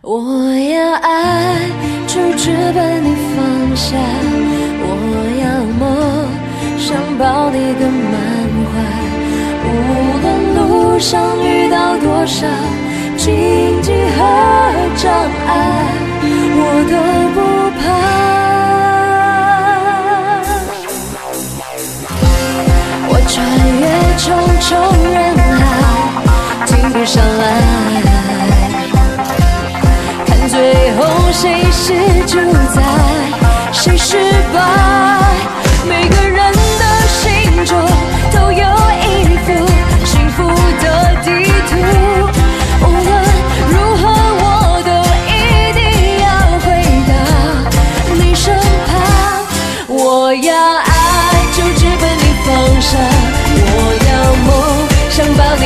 我要爱，就只把你放下。我要梦，想抱你的满怀。无论路上遇到多少荆棘和障碍，我都不怕。我穿越重重人海，停不下来。谁是主宰，谁失败？每个人的心中都有一幅幸福的地图。无论如何，我都一定要回到你身旁。我要爱，就只奔你方向。我要梦，想抱你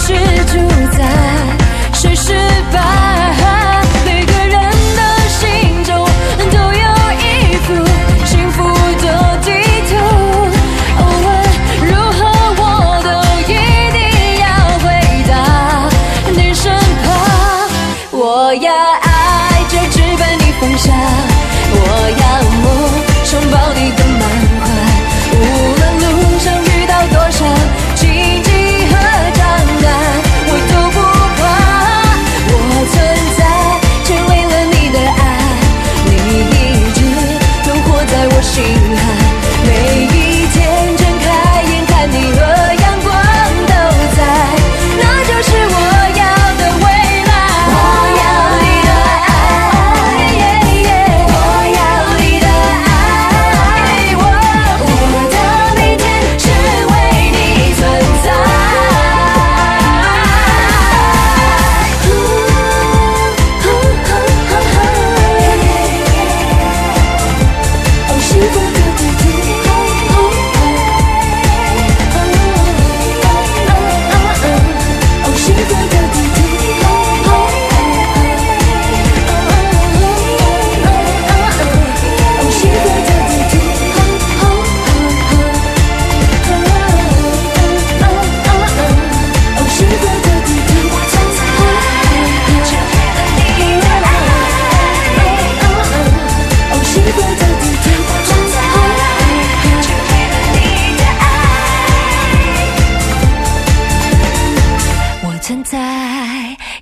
是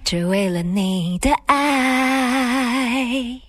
只为了你的爱。